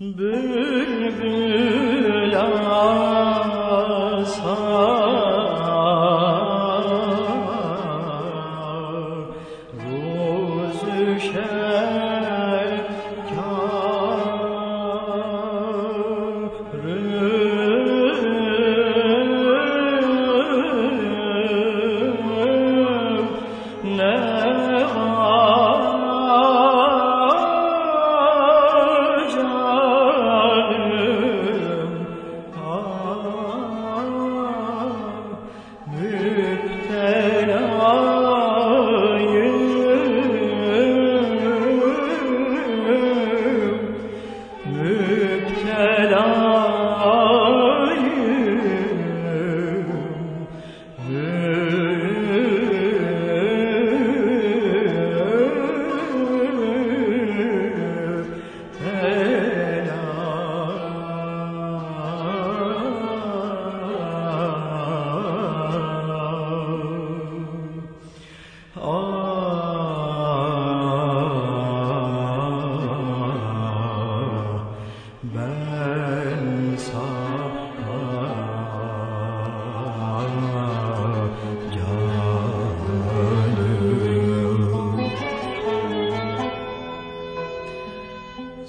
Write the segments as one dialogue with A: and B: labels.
A: Bülbül asar Buz düşer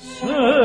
A: 是。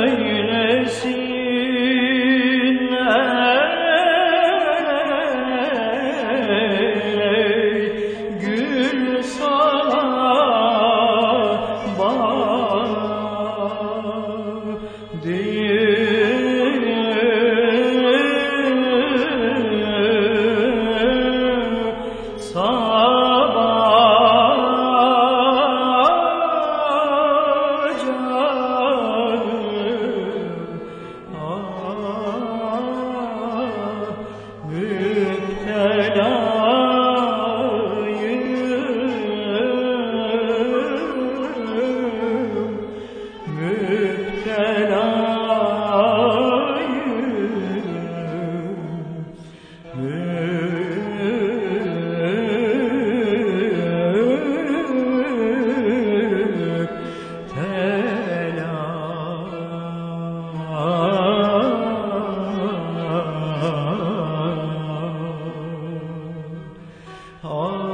A: Oh.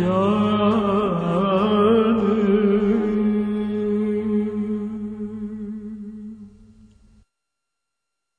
A: joy.